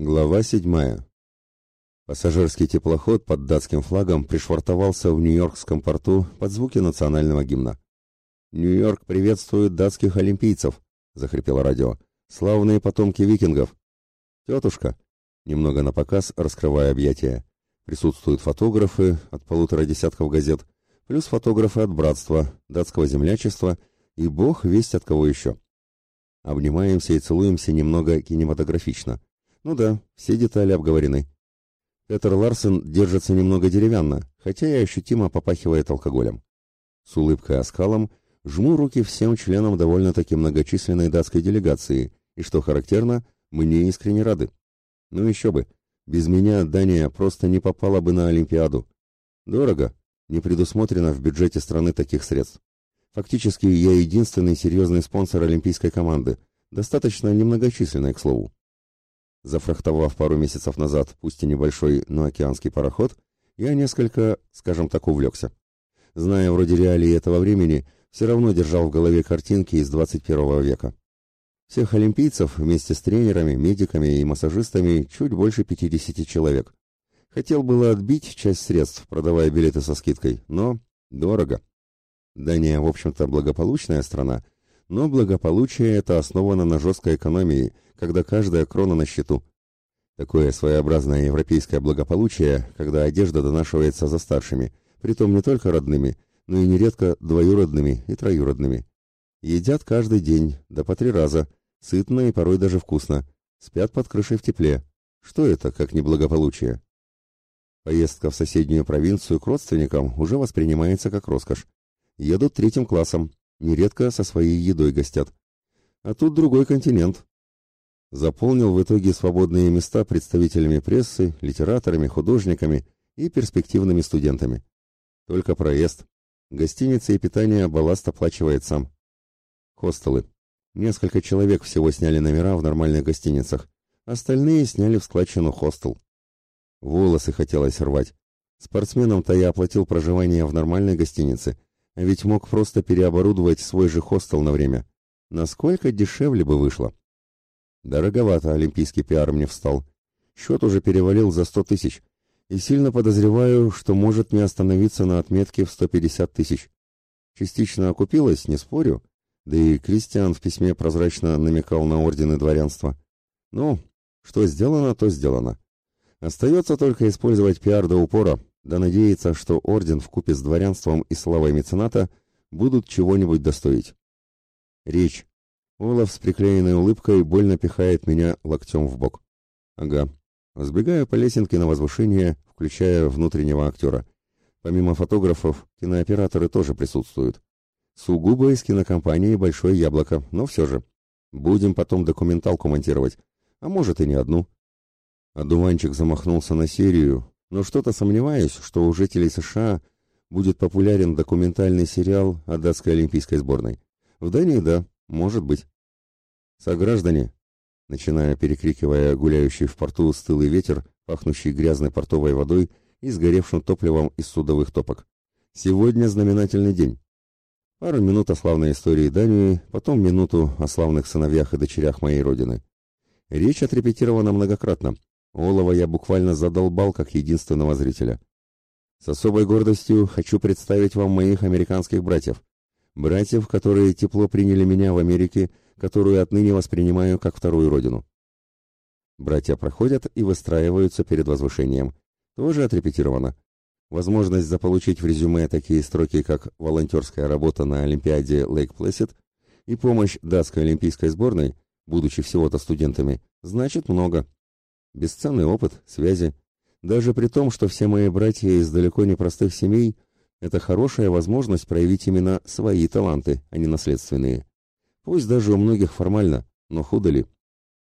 Глава седьмая. Пассажирский теплоход под датским флагом пришвартовался в Нью-Йоркском порту под звуки национального гимна. «Нью-Йорк приветствует датских олимпийцев», — захрипело радио. «Славные потомки викингов». «Тетушка», — немного напоказ, раскрывая объятия. Присутствуют фотографы от полутора десятков газет, плюс фотографы от Братства, датского землячества и бог весть от кого еще. Обнимаемся и целуемся немного кинематографично — ну да, все детали обговорены. Петер Ларсен держится немного деревянно, хотя и ощутимо попахивает алкоголем. С улыбкой оскалом жму руки всем членам довольно-таки многочисленной датской делегации, и, что характерно, мне искренне рады. Ну еще бы, без меня Дания просто не попала бы на Олимпиаду. Дорого, не предусмотрено в бюджете страны таких средств. Фактически я единственный серьезный спонсор олимпийской команды, достаточно немногочисленной, к слову. Зафрахтовав пару месяцев назад, пусть и небольшой, но океанский пароход, я несколько, скажем так, увлекся. Зная вроде реалии этого времени, все равно держал в голове картинки из 21 века. Всех олимпийцев вместе с тренерами, медиками и массажистами чуть больше 50 человек. Хотел было отбить часть средств, продавая билеты со скидкой, но дорого. Дания, в общем-то, благополучная страна, но благополучие это основано на жесткой экономии – когда каждая крона на счету. Такое своеобразное европейское благополучие, когда одежда донашивается за старшими, притом не только родными, но и нередко двоюродными и троюродными. Едят каждый день, да по три раза, сытно и порой даже вкусно, спят под крышей в тепле. Что это, как неблагополучие? Поездка в соседнюю провинцию к родственникам уже воспринимается как роскошь. Едут третьим классом, нередко со своей едой гостят. А тут другой континент, заполнил в итоге свободные места представителями прессы, литераторами, художниками и перспективными студентами. Только проезд. Гостиницы и питание балласт оплачивает сам. Хостелы. Несколько человек всего сняли номера в нормальных гостиницах. Остальные сняли в складчину хостел. Волосы хотелось рвать. Спортсменам-то я оплатил проживание в нормальной гостинице, ведь мог просто переоборудовать свой же хостел на время. Насколько дешевле бы вышло. Дороговато олимпийский пиар мне встал. Счет уже перевалил за сто тысяч. И сильно подозреваю, что может не остановиться на отметке в 150 тысяч. Частично окупилось, не спорю. Да и Кристиан в письме прозрачно намекал на ордены дворянства. Ну, что сделано, то сделано. Остается только использовать пиар до упора, да надеяться, что орден в купе с дворянством и славой мецената будут чего-нибудь достоить. Речь, Олаф с приклеенной улыбкой больно пихает меня локтем в бок. Ага. Сбегаю по лесенке на возвышение, включая внутреннего актера. Помимо фотографов, кинооператоры тоже присутствуют. Сугубо из кинокомпании «Большое яблоко», но все же. Будем потом документалку монтировать. А может и не одну. Одуванчик замахнулся на серию, но что-то сомневаюсь, что у жителей США будет популярен документальный сериал о датской олимпийской сборной. В Дании – да, может быть. Сограждане, начиная перекрикивая гуляющий в порту стылый ветер, пахнущий грязной портовой водой и сгоревшим топливом из судовых топок. Сегодня знаменательный день. Пару минут о славной истории Дании, потом минуту о славных сыновьях и дочерях моей родины. Речь отрепетирована многократно. Олова я буквально задолбал как единственного зрителя. С особой гордостью хочу представить вам моих американских братьев братьев, которые тепло приняли меня в Америке, которую отныне воспринимаю как вторую родину. Братья проходят и выстраиваются перед возвышением. Тоже отрепетировано. Возможность заполучить в резюме такие строки, как «волонтерская работа на Олимпиаде Лейк Плэссид» и помощь датской олимпийской сборной, будучи всего-то студентами, значит много. Бесценный опыт, связи. Даже при том, что все мои братья из далеко не простых семей – это хорошая возможность проявить именно свои таланты, а не наследственные. Пусть даже у многих формально, но худо ли?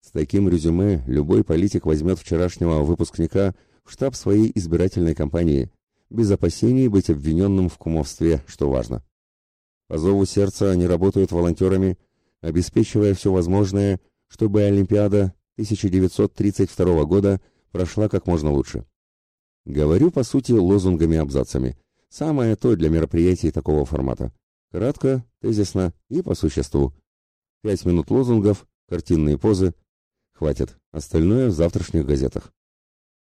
С таким резюме любой политик возьмет вчерашнего выпускника в штаб своей избирательной кампании, без опасений быть обвиненным в кумовстве, что важно. По зову сердца они работают волонтерами, обеспечивая все возможное, чтобы Олимпиада 1932 года прошла как можно лучше. Говорю, по сути, лозунгами-абзацами, Самое то для мероприятий такого формата. Кратко, тезисно и по существу. Пять минут лозунгов, картинные позы. Хватит, Остальное в завтрашних газетах.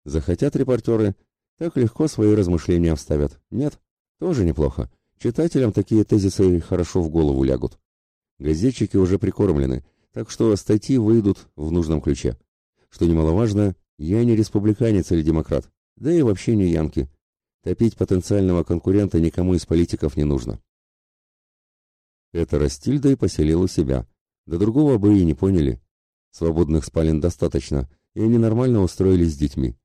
Захотят репортеры, так легко свои размышления вставят. Нет, тоже неплохо. Читателям такие тезисы хорошо в голову лягут. Газетчики уже прикормлены, так что статьи выйдут в нужном ключе. Что немаловажно, я не республиканец или демократ, да и вообще не янки. Топить потенциального конкурента никому из политиков не нужно. Это Растильда и поселил у себя. До другого бы и не поняли. Свободных спален достаточно, и они нормально устроились с детьми.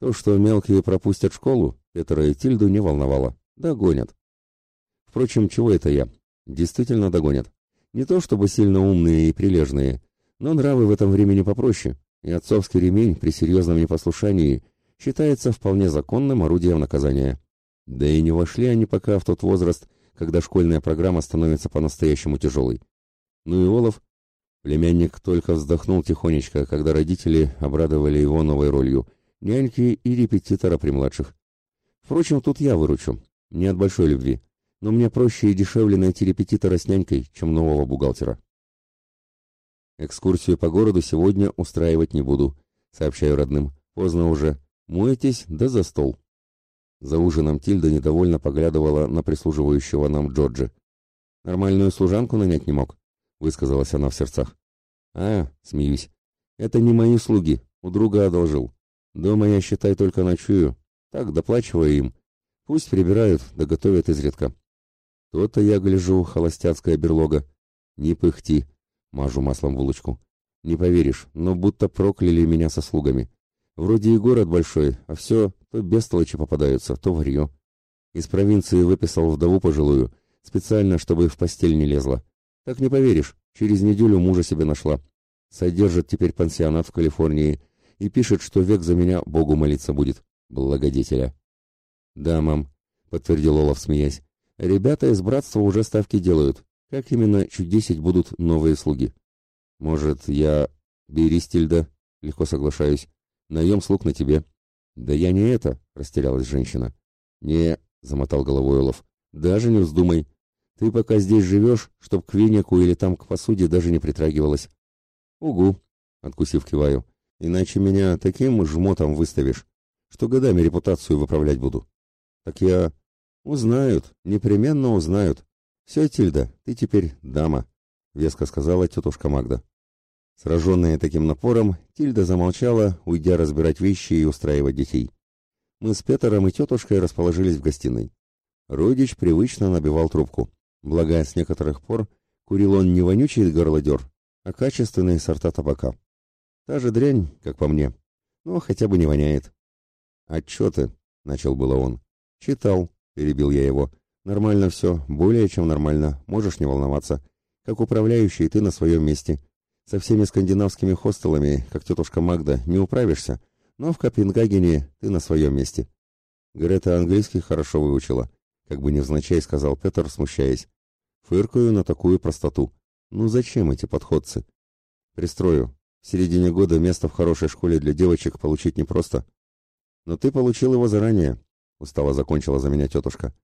То, что мелкие пропустят школу, Петра и Тильду не волновало. Догонят. Впрочем, чего это я? Действительно догонят. Не то чтобы сильно умные и прилежные, но нравы в этом времени попроще, и отцовский ремень при серьезном непослушании считается вполне законным орудием наказания. Да и не вошли они пока в тот возраст, когда школьная программа становится по-настоящему тяжелой. Ну и Олаф, племянник только вздохнул тихонечко, когда родители обрадовали его новой ролью, няньки и репетитора при младших. Впрочем, тут я выручу, не от большой любви но мне проще и дешевле найти репетитора с нянькой, чем нового бухгалтера. Экскурсию по городу сегодня устраивать не буду, сообщаю родным. Поздно уже. Мойтесь, да за стол. За ужином Тильда недовольно поглядывала на прислуживающего нам Джорджа. Нормальную служанку нанять не мог, высказалась она в сердцах. А, смеюсь. Это не мои слуги, у друга одолжил. Дома я, считай, только ночую. Так, доплачиваю им. Пусть прибирают, да готовят изредка. То-то я гляжу, холостяцкая берлога. Не пыхти, мажу маслом булочку. Не поверишь, но будто прокляли меня со слугами. Вроде и город большой, а все то бестолочи попадаются, то варье. Из провинции выписал вдову пожилую, специально, чтобы в постель не лезла. Так не поверишь, через неделю мужа себе нашла. Содержит теперь пансионат в Калифорнии и пишет, что век за меня Богу молиться будет. Благодетеля. Да, мам, подтвердил Олаф, смеясь. Ребята из братства уже ставки делают. Как именно чуть десять будут новые слуги? Может, я... Бери, Стильда, легко соглашаюсь. Наем слуг на тебе. Да я не это, растерялась женщина. Не, замотал головой Олаф. Даже не вздумай. Ты пока здесь живешь, чтоб к венику или там к посуде даже не притрагивалась. Угу, откусив киваю. Иначе меня таким жмотом выставишь, что годами репутацию выправлять буду. Так я... «Узнают, непременно узнают. Все, Тильда, ты теперь дама», — веско сказала тетушка Магда. Сраженная таким напором, Тильда замолчала, уйдя разбирать вещи и устраивать детей. Мы с Петером и тетушкой расположились в гостиной. Родич привычно набивал трубку. Благо, с некоторых пор курил он не вонючий горлодер, а качественные сорта табака. Та же дрянь, как по мне, но хотя бы не воняет. «Отчеты», — начал было он. «Читал», — перебил я его. «Нормально все, более чем нормально, можешь не волноваться. Как управляющий ты на своем месте. Со всеми скандинавскими хостелами, как тетушка Магда, не управишься, но в Копенгагене ты на своем месте». Грета английский хорошо выучила, как бы невзначай сказал Петр, смущаясь. Фыркаю на такую простоту. Ну зачем эти подходцы? Пристрою. В середине года место в хорошей школе для девочек получить непросто. Но ты получил его заранее, устало закончила за меня тетушка.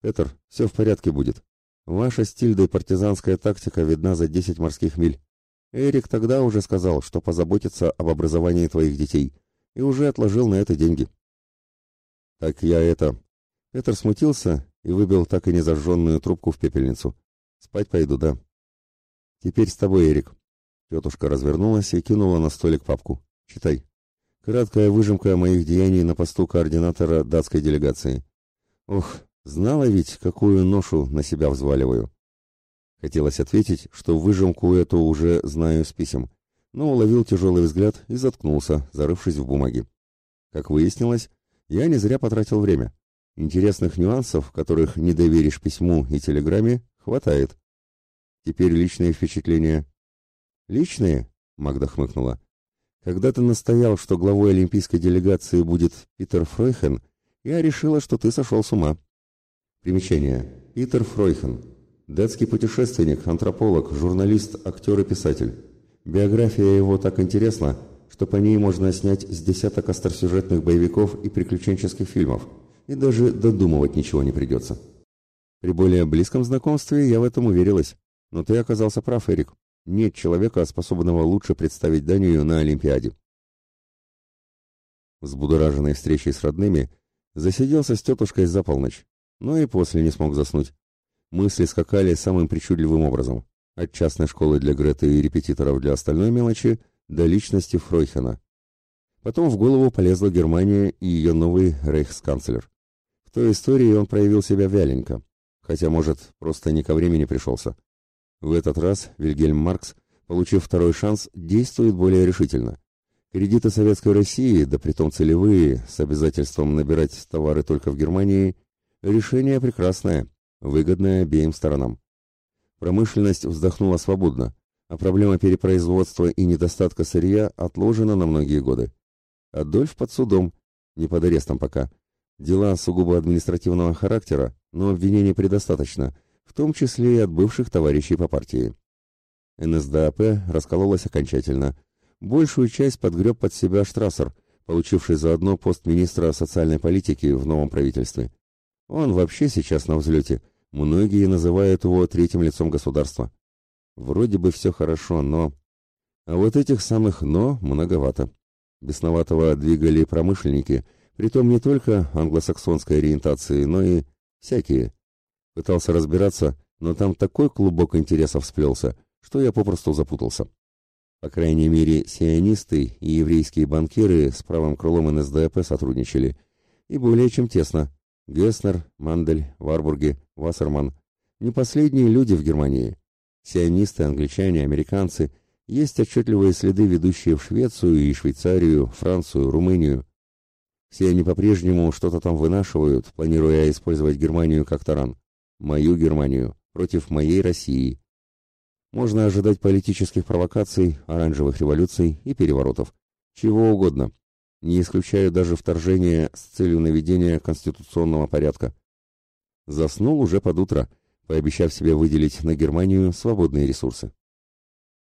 Петр, все в порядке будет. Ваша стильда и партизанская тактика видна за десять морских миль. Эрик тогда уже сказал, что позаботится об образовании твоих детей, и уже отложил на это деньги. Так я это... Петр смутился и выбил так и не зажженную трубку в пепельницу. Спать пойду, да. Теперь с тобой, Эрик. Тетушка развернулась и кинула на столик папку. Читай. Краткая выжимка моих деяний на посту координатора датской делегации. Ох, знала ведь, какую ношу на себя взваливаю. Хотелось ответить, что выжимку эту уже знаю с писем, но уловил тяжелый взгляд и заткнулся, зарывшись в бумаги. Как выяснилось, я не зря потратил время. Интересных нюансов, которых не доверишь письму и телеграмме, хватает. Теперь личные впечатления. Личные? Магда хмыкнула. Когда ты настоял, что главой олимпийской делегации будет Питер Фройхен, я решила, что ты сошел с ума. Примечание. Питер Фройхен. Датский путешественник, антрополог, журналист, актер и писатель. Биография его так интересна, что по ней можно снять с десяток остросюжетных боевиков и приключенческих фильмов, и даже додумывать ничего не придется. При более близком знакомстве я в этом уверилась, но ты оказался прав, Эрик. Нет человека, способного лучше представить Данию на Олимпиаде. Взбудораженной встречей с родными, засиделся с тетушкой за полночь, но и после не смог заснуть. Мысли скакали самым причудливым образом. От частной школы для Греты и репетиторов для остальной мелочи до личности Фройхена. Потом в голову полезла Германия и ее новый рейхсканцлер. В той истории он проявил себя вяленько, хотя, может, просто не ко времени пришелся. В этот раз Вильгельм Маркс, получив второй шанс, действует более решительно. Кредиты Советской России, да притом целевые, с обязательством набирать товары только в Германии, решение прекрасное, выгодное обеим сторонам. Промышленность вздохнула свободно, а проблема перепроизводства и недостатка сырья отложена на многие годы. Адольф под судом, не под арестом пока. Дела сугубо административного характера, но обвинений предостаточно, в том числе и от бывших товарищей по партии. НСДАП раскололась окончательно. Большую часть подгреб под себя Штрассер, получивший заодно пост министра социальной политики в новом правительстве. Он вообще сейчас на взлете. Многие называют его третьим лицом государства. Вроде бы все хорошо, но... А вот этих самых «но» многовато. Бесноватого двигали промышленники, притом не только англосаксонской ориентации, но и всякие. Пытался разбираться, но там такой клубок интересов сплелся, что я попросту запутался. По крайней мере, сионисты и еврейские банкиры с правым крылом НСДАП сотрудничали. И более чем тесно. Геснер, Мандель, Варбурги, Вассерман. Не последние люди в Германии. Сионисты, англичане, американцы – есть отчетливые следы, ведущие в Швецию и Швейцарию, Францию, Румынию. Все они по-прежнему что-то там вынашивают, планируя использовать Германию как таран. Мою Германию против моей России. Можно ожидать политических провокаций, оранжевых революций и переворотов. Чего угодно. Не исключаю даже вторжение с целью наведения конституционного порядка. Заснул уже под утро, пообещав себе выделить на Германию свободные ресурсы.